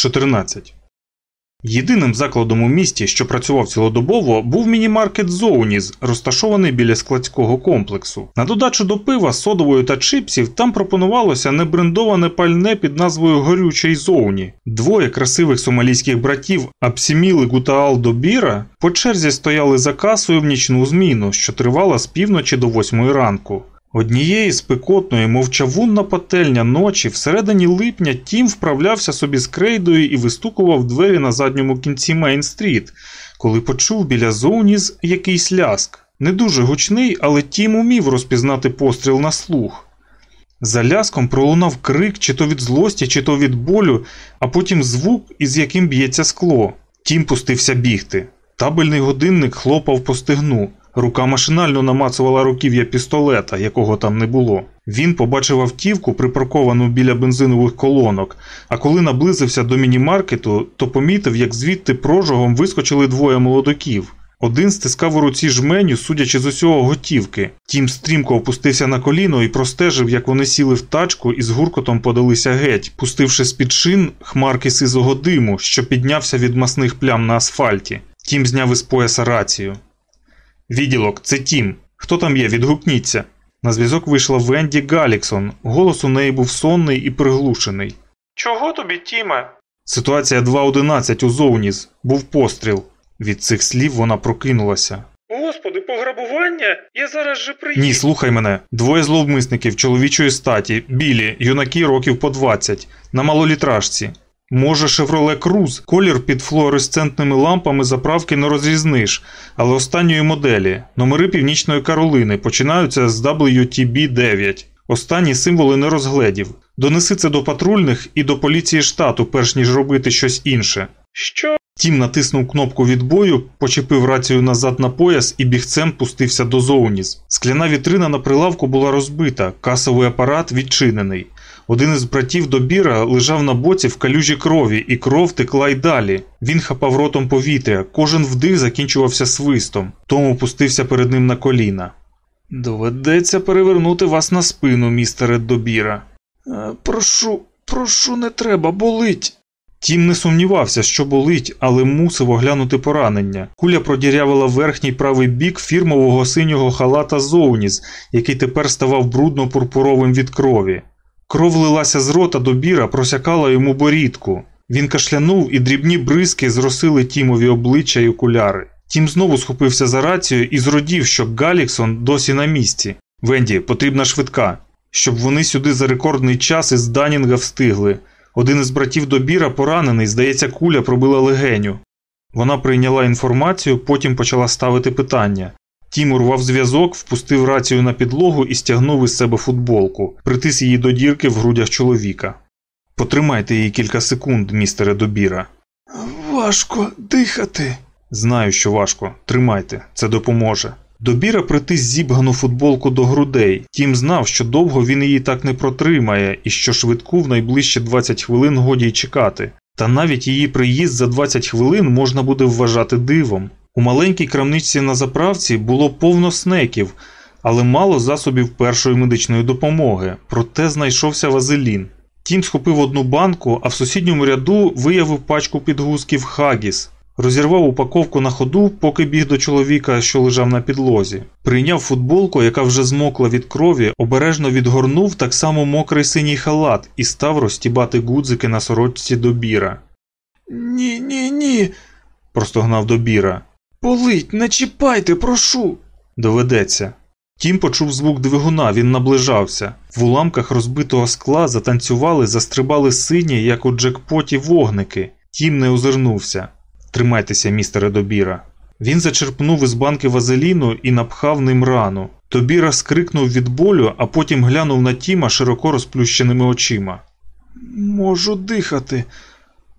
14. Єдиним закладом у місті, що працював цілодобово, був міні-маркет Зоуніс, розташований біля складського комплексу. На додачу до пива, содової та чипсів там пропонувалося небрендоване пальне під назвою Горючий Зоуні. Двоє красивих сомалійських братів Абсіміл і Гутаал Добіра по черзі стояли за касою в нічну зміну, що тривала з півночі до восьмої ранку. Однієї спекотної, мов чавунна пательня ночі, всередині липня Тім вправлявся собі з крейдою і вистукував двері на задньому кінці Мейн-стріт, коли почув біля Зоуніс якийсь ляск. Не дуже гучний, але Тім умів розпізнати постріл на слух. За ляском пролунав крик чи то від злості, чи то від болю, а потім звук, із яким б'ється скло. Тім пустився бігти. Табельний годинник хлопав по стегну. Рука машинально намацувала руків'я пістолета, якого там не було. Він побачив автівку, припарковану біля бензинових колонок, а коли наблизився до міні-маркету, то помітив, як звідти прожогом вискочили двоє молодоків. Один стискав у руці жменю, судячи з усього готівки. Тім стрімко опустився на коліно і простежив, як вони сіли в тачку і з гуркотом подалися геть, пустивши з-під шин хмарки сизого диму, що піднявся від масних плям на асфальті. Тім зняв із пояса рацію. Відділок, це Тім. Хто там є? Відгукніться. На зв'язок вийшла Венді Галіксон. Голос у неї був сонний і приглушений. Чого тобі, Тіме? Ситуація 2.11 у Зоуніс. Був постріл. Від цих слів вона прокинулася. Господи, пограбування? Я зараз же приїду. Ні, слухай мене. Двоє зловмисників чоловічої статі, білі, юнаки років по 20, на малолітражці. Може, Chevrolet Cruze, колір під флуоресцентними лампами заправки не розрізниш, але останньої моделі. Номери Північної Каролини починаються з WTB9. Останні символи не розгледів. Донеси це до патрульних і до поліції штату, перш ніж робити щось інше. Що? Тім натиснув кнопку відбою, почепив рацію назад на пояс і бігцем пустився до Зоуніс. Скляна вітрина на прилавку була розбита, касовий апарат відчинений. Один із братів Добіра лежав на боці в калюжі крові, і кров текла й далі. Він хапав ротом повітря, кожен вдих закінчувався свистом. Том опустився перед ним на коліна. Доведеться перевернути вас на спину, містере Добіра. «Е, Прошу, прошу, не треба, болить. Тім не сумнівався, що болить, але мусив оглянути поранення. Куля продірявила верхній правий бік фірмового синього халата Зоуніс, який тепер ставав брудно-пурпуровим від крові. Кров лилася з рота до біра, просякала йому борідку. Він кашлянув, і дрібні бризки зросили Тімові обличчя й окуляри. Тім знову схопився за рацію і зродів, що Галіксон досі на місці. Венді, потрібна швидка, щоб вони сюди за рекордний час із Данінга встигли. Один із братів Добіра поранений, здається, куля пробила легеню. Вона прийняла інформацію, потім почала ставити питання. Тім урвав зв'язок, впустив рацію на підлогу і стягнув із себе футболку, притис її до дірки в грудях чоловіка. Потримайте її кілька секунд, містере Добіра. Важко дихати. Знаю, що важко. Тримайте, це допоможе. Добіра притис зібгану футболку до грудей. Тім знав, що довго він її так не протримає, і що швидку в найближчі 20 хвилин годі й чекати. Та навіть її приїзд за 20 хвилин можна буде вважати дивом. У маленькій крамничці на заправці було повно снеків, але мало засобів першої медичної допомоги, проте знайшовся вазелін. Тім схопив одну банку, а в сусідньому ряду виявив пачку підгузків Хагіс. Розірвав упаковку на ходу, поки біг до чоловіка, що лежав на підлозі. Прийняв футболку, яка вже змокла від крові, обережно відгорнув так само мокрий синій халат і став розтібати гудзики на сорочці до біра. Ні, ні, ні. Простогнав до біра. Болить, не чіпайте, прошу. Доведеться. Тім почув звук двигуна, він наближався. В уламках розбитого скла затанцювали, застрибали сині, як у джекпоті, вогники. Тім не озирнувся. Тримайтеся, містере Добіра. Він зачерпнув із банки вазеліну і напхав ним рану. Добіра скрикнув від болю, а потім глянув на Тіма широко розплющеними очима. Можу дихати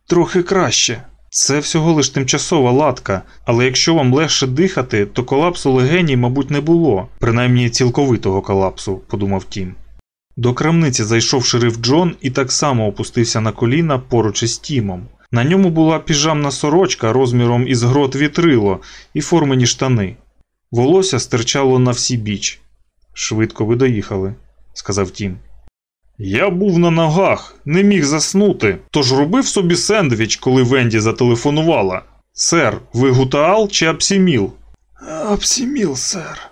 трохи краще. Це всього лиш тимчасова латка, але якщо вам легше дихати, то колапсу легеній, мабуть, не було, принаймні цілковитого колапсу, подумав Тім. До крамниці зайшов шериф Джон і так само опустився на коліна поруч із Тімом. На ньому була піжамна сорочка розміром із грот вітрило і формені штани. Волосся стирчало навсібіч. Швидко ви доїхали, сказав Тім. Я був на ногах, не міг заснути, тож робив собі сендвіч, коли Венді зателефонувала. Сер, ви Гутаал чи Абсіміл? Абсіміл, сер.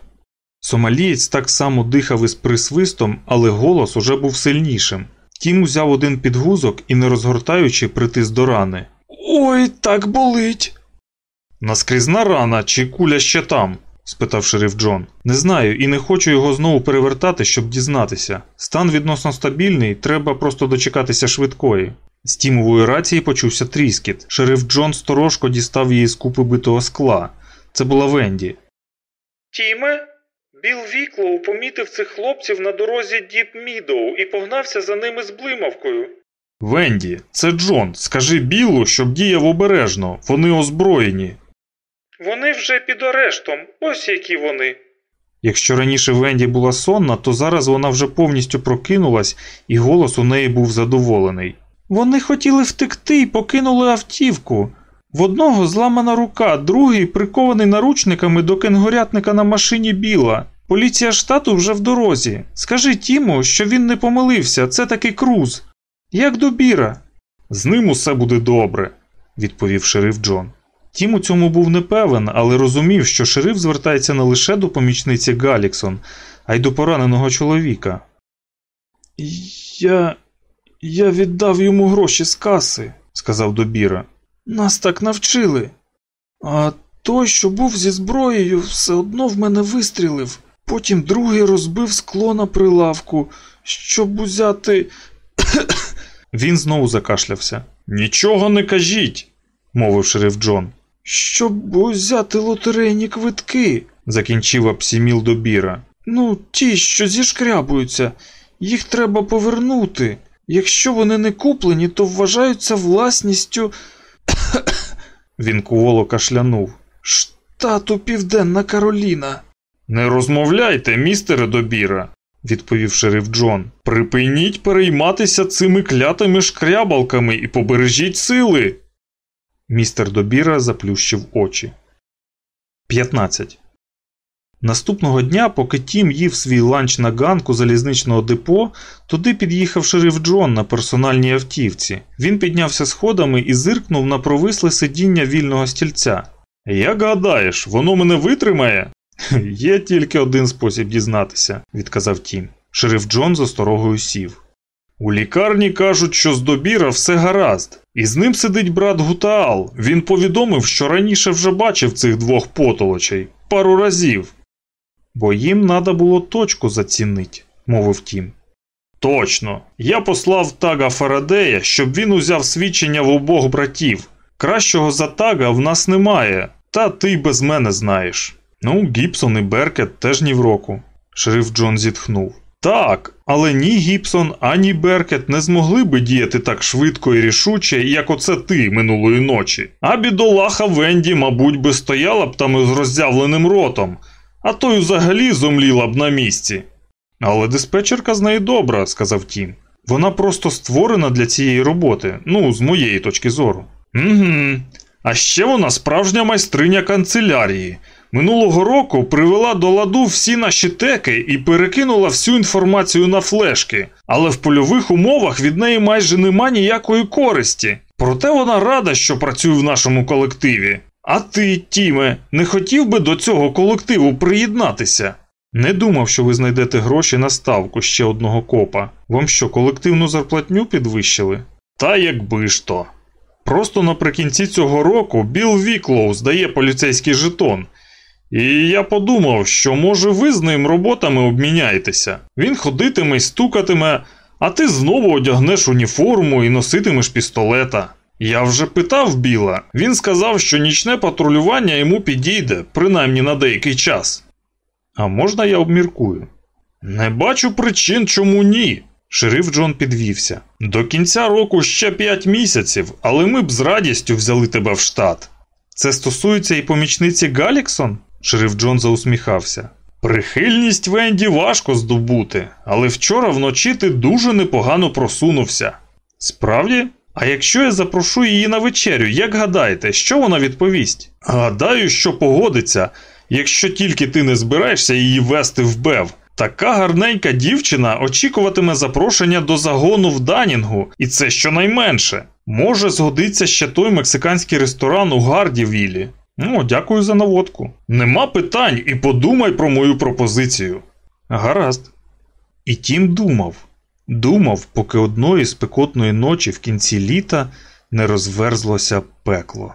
Сомалієць так само дихав із присвистом, але голос уже був сильнішим. Тім узяв один підгузок і, не розгортаючи, притис до рани. Ой, так болить. Наскрізна рана чи куля ще там? Спитав шериф Джон. Не знаю і не хочу його знову перевертати, щоб дізнатися. Стан відносно стабільний, треба просто дочекатися швидкої. З Тімової рації почувся тріскіт. Шериф Джон сторожко дістав її з купи битого скла. Це була Венді. Тіме? Біл Віклоу помітив цих хлопців на дорозі Діп Мідоу і погнався за ними з блимавкою. Венді, це Джон. Скажи Білу, щоб діяв обережно. Вони озброєні. Вони вже під арештом, ось які вони. Якщо раніше Венді була сонна, то зараз вона вже повністю прокинулась, і голос у неї був задоволений. Вони хотіли втекти і покинули автівку. В одного зламана рука, другий прикований наручниками до кенгурятника на машині Біла. Поліція штату вже в дорозі. Скажи Тіму, що він не помилився, це таки круз. Як до Біра. З ним усе буде добре, відповів шериф Джон. Тім у цьому був не певен, але розумів, що шериф звертається не лише до помічниці Галіксон, а й до пораненого чоловіка. Я. Я віддав йому гроші з каси, сказав Добіра. Нас так навчили. А той, що був зі зброєю, все одно в мене вистрілив. Потім другий розбив скло на прилавку, щоб узяти. Він знову закашлявся. Нічого не кажіть, мовив шериф Джон. Щоб узяти лотерейні квитки, закінчив Апсіміл Добіра. Ну, ті, що зішкрябуються, їх треба повернути. Якщо вони не куплені, то вважаються власністю. Він куволо кашлянув. Штату Південна Кароліна. Не розмовляйте, містере Добіра, відповів шериф Джон. Припиніть перейматися цими клятими шкрябалками і побережіть сили. Містер Добіра заплющив очі. 15. Наступного дня, поки Тім їв свій ланч на ганку залізничного депо, туди під'їхав шериф Джон на персональній автівці. Він піднявся сходами і зиркнув на провисле сидіння вільного стільця. Як гадаєш, воно мене витримає? Є тільки один спосіб дізнатися, відказав Тім. Шериф Джон з осторогою сів. У лікарні кажуть, що з добіра все гаразд, і з ним сидить брат Гутаал. Він повідомив, що раніше вже бачив цих двох потолочей пару разів. Бо їм треба було точку зацінить, мовив Тім. Точно, я послав тага Фарадея, щоб він узяв свідчення в обох братів. Кращого за тага в нас немає, та ти без мене знаєш. Ну, Гібсон і Беркет теж ні в року. Шериф Джон зітхнув. Так, але ні Гібсон, ані Беркет не змогли би діяти так швидко і рішуче, як оце ти минулої ночі. А бідолаха Венді, мабуть, би стояла б там із роззявленим ротом, а то й взагалі зомліла б на місці. Але диспетчерка з неї добра, сказав Тім. Вона просто створена для цієї роботи, ну, з моєї точки зору. Угу. А ще вона справжня майстриня канцелярії. Минулого року привела до ладу всі наші теки і перекинула всю інформацію на флешки, але в польових умовах від неї майже нема ніякої користі. Проте вона рада, що працює в нашому колективі. А ти, Тіме, не хотів би до цього колективу приєднатися? Не думав, що ви знайдете гроші на ставку ще одного копа. Вам що, колективну зарплатню підвищили? Та якби ж то. Просто наприкінці цього року Біл Віклоу здає поліцейський жетон. І я подумав, що може ви з ним роботами обміняєтеся. Він ходитиме й стукатиме, а ти знову одягнеш уніформу і носитимеш пістолета. Я вже питав Біла, він сказав, що нічне патрулювання йому підійде, принаймні на деякий час. А можна я обміркую? Не бачу причин, чому ні. Шериф Джон підвівся. До кінця року ще п'ять місяців, але ми б з радістю взяли тебе в штат. Це стосується і помічниці Галіксон? Шериф Джон заусміхався. Прихильність Венді важко здобути, але вчора вночі ти дуже непогано просунувся. Справді? А якщо я запрошу її на вечерю, як гадаєте, що вона відповість? Гадаю, що погодиться, якщо тільки ти не збираєшся її вести в Бев. Така гарненька дівчина очікуватиме запрошення до загону в Данінгу, і це щонайменше. Може, згодиться ще той мексиканський ресторан у Гардівілі. Ну, дякую за наводку. Нема питань і подумай про мою пропозицію. Гаразд. І тім думав. Думав, поки одної спекотної ночі в кінці літа не розверзлося пекло.